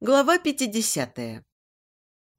Глава 50.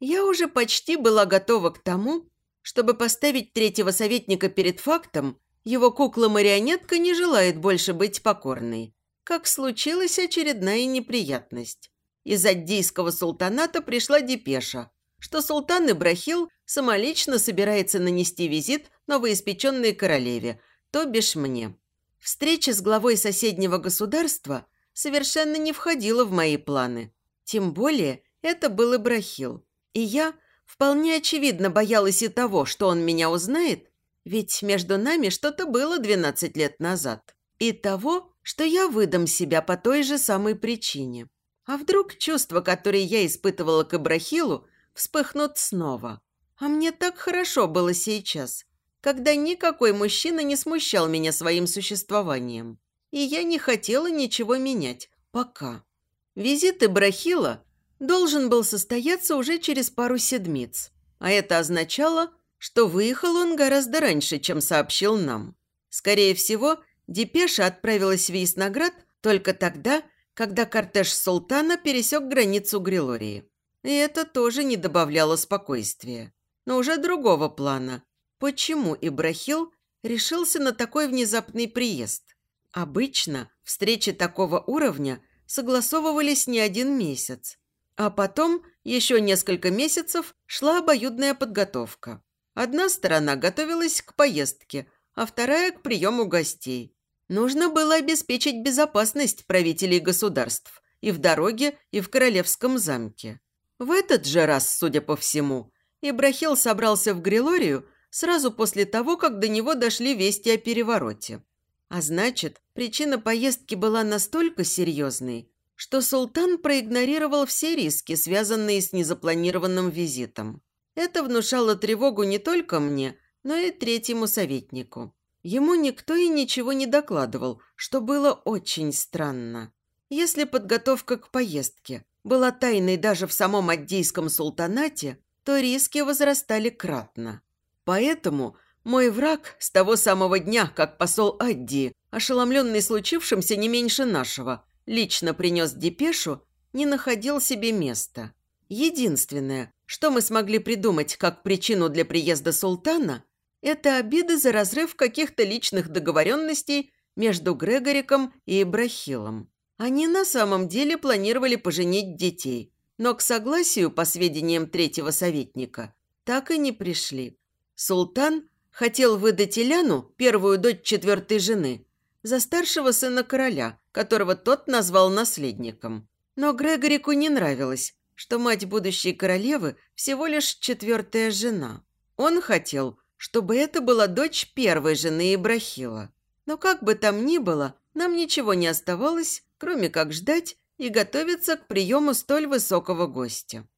Я уже почти была готова к тому, чтобы поставить третьего советника перед фактом, его кукла-марионетка не желает больше быть покорной. Как случилась очередная неприятность. Из аддийского султаната пришла депеша, что султан Ибрахил самолично собирается нанести визит новоиспеченной королеве, то бишь мне. Встреча с главой соседнего государства совершенно не входила в мои планы. Тем более это был Ибрахил. И я вполне очевидно боялась и того, что он меня узнает, ведь между нами что-то было 12 лет назад. И того, что я выдам себя по той же самой причине. А вдруг чувства, которые я испытывала к Ибрахилу, вспыхнут снова? А мне так хорошо было сейчас, когда никакой мужчина не смущал меня своим существованием. И я не хотела ничего менять. Пока. Визит Ибрахила должен был состояться уже через пару седмиц. А это означало, что выехал он гораздо раньше, чем сообщил нам. Скорее всего, депеша отправилась в Висноград только тогда, когда кортеж султана пересек границу Грилории. И это тоже не добавляло спокойствия. Но уже другого плана. Почему Ибрахил решился на такой внезапный приезд? Обычно встречи такого уровня – согласовывались не один месяц. А потом еще несколько месяцев шла обоюдная подготовка. Одна сторона готовилась к поездке, а вторая – к приему гостей. Нужно было обеспечить безопасность правителей государств и в дороге, и в королевском замке. В этот же раз, судя по всему, Ибрахил собрался в Грилорию сразу после того, как до него дошли вести о перевороте. А значит, причина поездки была настолько серьезной, что султан проигнорировал все риски, связанные с незапланированным визитом. Это внушало тревогу не только мне, но и третьему советнику. Ему никто и ничего не докладывал, что было очень странно. Если подготовка к поездке была тайной даже в самом Аддийском султанате, то риски возрастали кратно. Поэтому мой враг с того самого дня, как посол Адди, ошеломленный случившимся не меньше нашего, лично принес депешу, не находил себе места. Единственное, что мы смогли придумать как причину для приезда султана, это обиды за разрыв каких-то личных договоренностей между Грегориком и Ибрахилом. Они на самом деле планировали поженить детей, но к согласию, по сведениям третьего советника, так и не пришли. Султан хотел выдать Иляну, первую дочь четвертой жены, за старшего сына короля, которого тот назвал наследником. Но Грегорику не нравилось, что мать будущей королевы всего лишь четвертая жена. Он хотел, чтобы это была дочь первой жены Ибрахила. Но как бы там ни было, нам ничего не оставалось, кроме как ждать и готовиться к приему столь высокого гостя.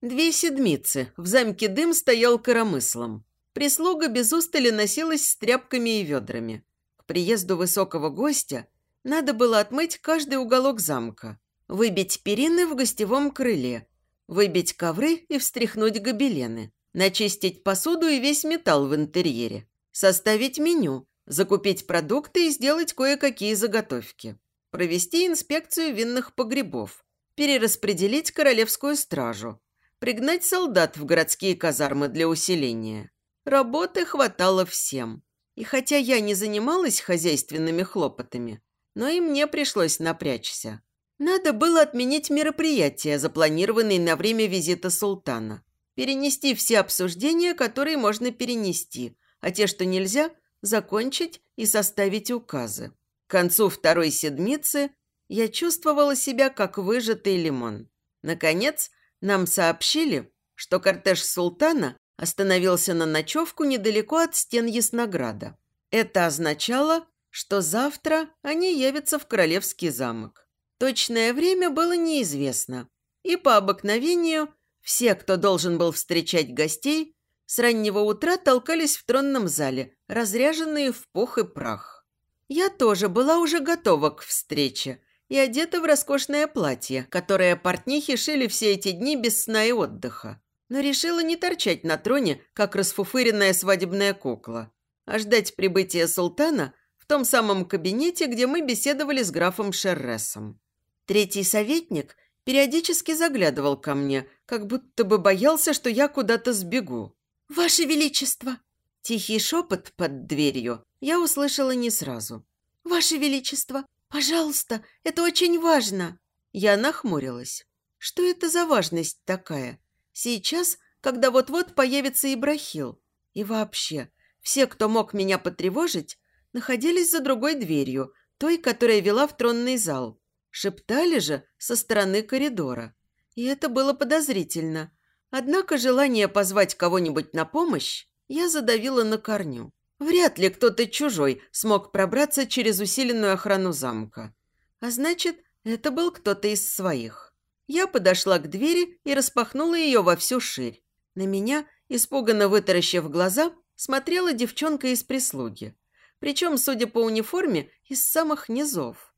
Две седмицы в замке Дым стоял коромыслом. Прислуга без устали носилась с тряпками и ведрами. К приезду высокого гостя надо было отмыть каждый уголок замка, выбить перины в гостевом крыле, выбить ковры и встряхнуть гобелены, начистить посуду и весь металл в интерьере, составить меню, закупить продукты и сделать кое-какие заготовки, провести инспекцию винных погребов, перераспределить королевскую стражу, пригнать солдат в городские казармы для усиления – Работы хватало всем. И хотя я не занималась хозяйственными хлопотами, но и мне пришлось напрячься. Надо было отменить мероприятия, запланированные на время визита султана. Перенести все обсуждения, которые можно перенести, а те, что нельзя, закончить и составить указы. К концу второй седмицы я чувствовала себя как выжатый лимон. Наконец, нам сообщили, что кортеж султана остановился на ночевку недалеко от стен Яснограда. Это означало, что завтра они явятся в Королевский замок. Точное время было неизвестно, и по обыкновению все, кто должен был встречать гостей, с раннего утра толкались в тронном зале, разряженные в пух и прах. Я тоже была уже готова к встрече и одета в роскошное платье, которое портнихи шили все эти дни без сна и отдыха но решила не торчать на троне, как расфуфыренная свадебная кукла, а ждать прибытия султана в том самом кабинете, где мы беседовали с графом Шерресом. Третий советник периодически заглядывал ко мне, как будто бы боялся, что я куда-то сбегу. «Ваше Величество!» Тихий шепот под дверью я услышала не сразу. «Ваше Величество, пожалуйста, это очень важно!» Я нахмурилась. Что это за важность такая? Сейчас, когда вот-вот появится Ибрахил. И вообще, все, кто мог меня потревожить, находились за другой дверью, той, которая вела в тронный зал. Шептали же со стороны коридора. И это было подозрительно. Однако желание позвать кого-нибудь на помощь я задавила на корню. Вряд ли кто-то чужой смог пробраться через усиленную охрану замка. А значит, это был кто-то из своих. Я подошла к двери и распахнула ее во всю ширь. На меня, испуганно вытаращив глаза, смотрела девчонка из прислуги. Причем, судя по униформе, из самых низов.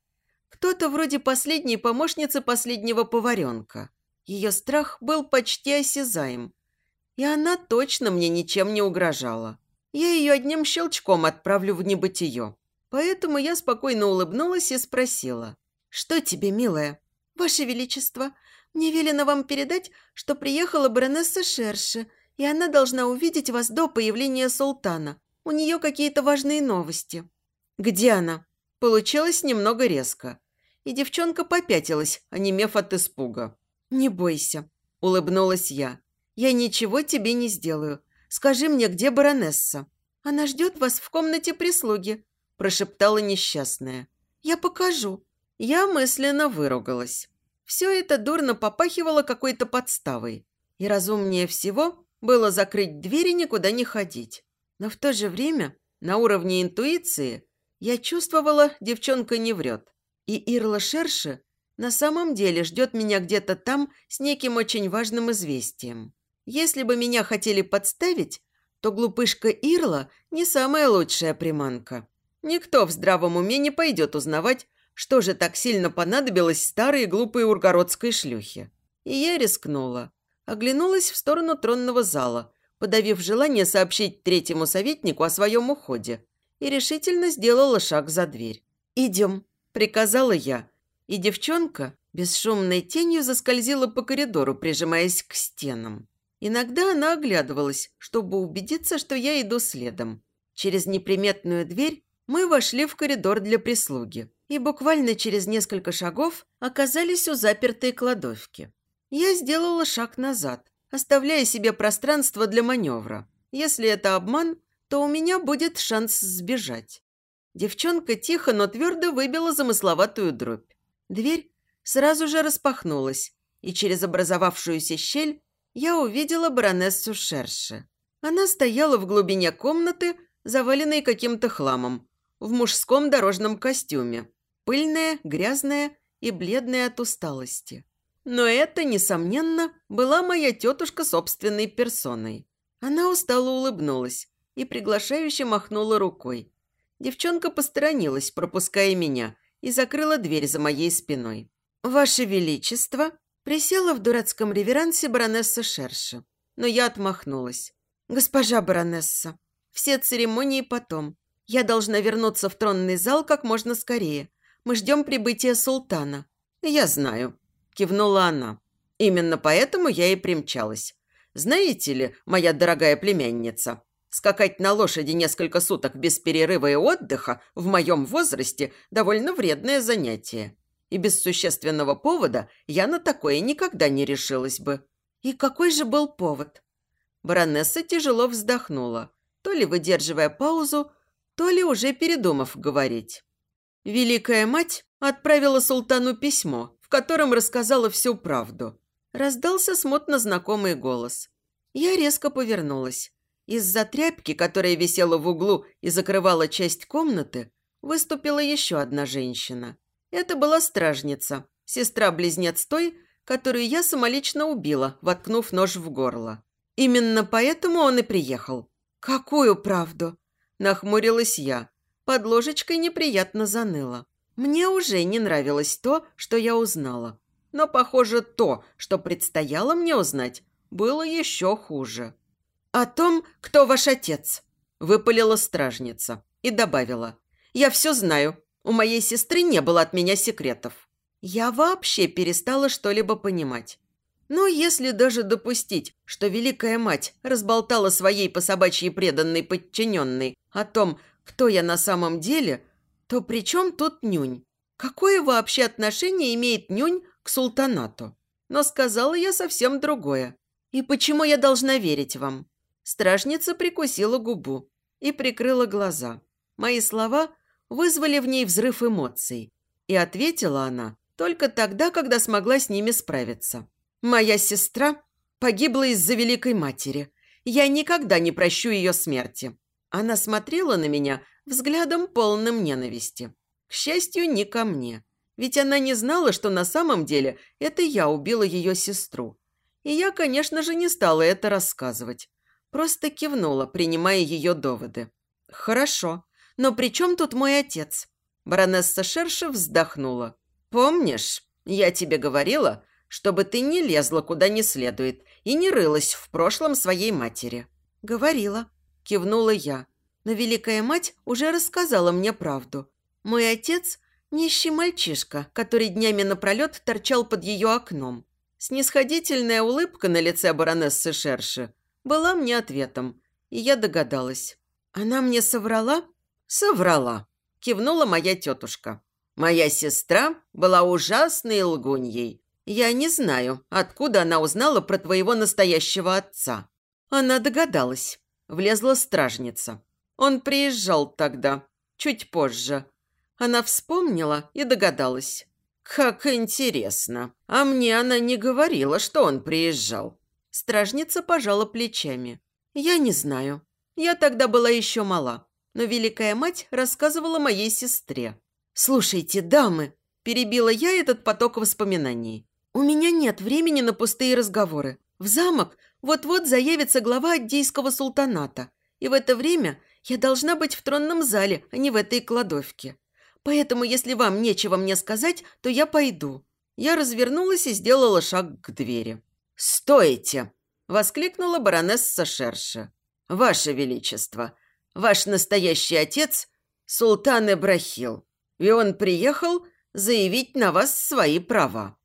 Кто-то вроде последней помощницы последнего поваренка. Ее страх был почти осязаем. И она точно мне ничем не угрожала. Я ее одним щелчком отправлю в небытие. Поэтому я спокойно улыбнулась и спросила. «Что тебе, милая?» «Ваше Величество, мне велено вам передать, что приехала баронесса Шерши, и она должна увидеть вас до появления султана. У нее какие-то важные новости». «Где она?» Получилось немного резко. И девчонка попятилась, онемев от испуга. «Не бойся», – улыбнулась я. «Я ничего тебе не сделаю. Скажи мне, где баронесса?» «Она ждет вас в комнате прислуги», – прошептала несчастная. «Я покажу». Я мысленно выругалась. Все это дурно попахивало какой-то подставой. И разумнее всего было закрыть дверь и никуда не ходить. Но в то же время, на уровне интуиции, я чувствовала, девчонка не врет. И Ирла Шерши на самом деле ждет меня где-то там с неким очень важным известием. Если бы меня хотели подставить, то глупышка Ирла не самая лучшая приманка. Никто в здравом уме не пойдет узнавать, что же так сильно понадобилось старой глупой ургородской шлюхе. И я рискнула. Оглянулась в сторону тронного зала, подавив желание сообщить третьему советнику о своем уходе, и решительно сделала шаг за дверь. «Идем», – приказала я, и девчонка бесшумной тенью заскользила по коридору, прижимаясь к стенам. Иногда она оглядывалась, чтобы убедиться, что я иду следом. Через неприметную дверь мы вошли в коридор для прислуги и буквально через несколько шагов оказались у запертой кладовки. Я сделала шаг назад, оставляя себе пространство для маневра. Если это обман, то у меня будет шанс сбежать. Девчонка тихо, но твердо выбила замысловатую дробь. Дверь сразу же распахнулась, и через образовавшуюся щель я увидела баронессу Шерши. Она стояла в глубине комнаты, заваленной каким-то хламом, в мужском дорожном костюме пыльная, грязная и бледная от усталости. Но это, несомненно, была моя тетушка собственной персоной. Она устало улыбнулась и приглашающе махнула рукой. Девчонка посторонилась, пропуская меня, и закрыла дверь за моей спиной. «Ваше Величество!» Присела в дурацком реверансе баронесса Шерша. Но я отмахнулась. «Госпожа баронесса, все церемонии потом. Я должна вернуться в тронный зал как можно скорее. Мы ждем прибытия султана». «Я знаю», – кивнула она. «Именно поэтому я и примчалась. Знаете ли, моя дорогая племянница, скакать на лошади несколько суток без перерыва и отдыха в моем возрасте – довольно вредное занятие. И без существенного повода я на такое никогда не решилась бы». «И какой же был повод?» Баронесса тяжело вздохнула, то ли выдерживая паузу, то ли уже передумав говорить. Великая мать отправила султану письмо, в котором рассказала всю правду. Раздался смутно знакомый голос. Я резко повернулась. Из-за тряпки, которая висела в углу и закрывала часть комнаты, выступила еще одна женщина. Это была стражница, сестра-близнец той, которую я самолично убила, воткнув нож в горло. Именно поэтому он и приехал. «Какую правду?» – нахмурилась я. Под ложечкой неприятно заныло. Мне уже не нравилось то, что я узнала. Но, похоже, то, что предстояло мне узнать, было еще хуже. «О том, кто ваш отец», – выпалила стражница и добавила. «Я все знаю. У моей сестры не было от меня секретов». я вообще перестала что-либо понимать. Но если даже допустить, что Великая Мать разболтала своей по собачьей преданной подчиненной о том, кто я на самом деле, то при чем тут нюнь? Какое вообще отношение имеет нюнь к султанату? Но сказала я совсем другое. И почему я должна верить вам? Стражница прикусила губу и прикрыла глаза. Мои слова вызвали в ней взрыв эмоций. И ответила она только тогда, когда смогла с ними справиться. Моя сестра погибла из-за Великой Матери. Я никогда не прощу ее смерти. Она смотрела на меня взглядом полным ненависти. К счастью, не ко мне. Ведь она не знала, что на самом деле это я убила ее сестру. И я, конечно же, не стала это рассказывать. Просто кивнула, принимая ее доводы. «Хорошо. Но при чем тут мой отец?» Баронесса Шерша вздохнула. «Помнишь, я тебе говорила, чтобы ты не лезла куда не следует и не рылась в прошлом своей матери». «Говорила», – кивнула я. Но Великая Мать уже рассказала мне правду. Мой отец – нищий мальчишка, который днями напролет торчал под ее окном. Снисходительная улыбка на лице баронессы Шерши была мне ответом, и я догадалась. «Она мне соврала?» «Соврала», – кивнула моя тетушка. «Моя сестра была ужасной лгуньей. Я не знаю, откуда она узнала про твоего настоящего отца. Она догадалась. Влезла стражница. Он приезжал тогда, чуть позже. Она вспомнила и догадалась. Как интересно. А мне она не говорила, что он приезжал. Стражница пожала плечами. Я не знаю. Я тогда была еще мала. Но Великая Мать рассказывала моей сестре. «Слушайте, дамы!» – перебила я этот поток воспоминаний. «У меня нет времени на пустые разговоры. В замок вот-вот заявится глава Аддейского султаната, и в это время я должна быть в тронном зале, а не в этой кладовке. Поэтому, если вам нечего мне сказать, то я пойду». Я развернулась и сделала шаг к двери. «Стойте!» – воскликнула баронесса Шерша. «Ваше Величество, ваш настоящий отец – султан Эбрахил, и он приехал заявить на вас свои права».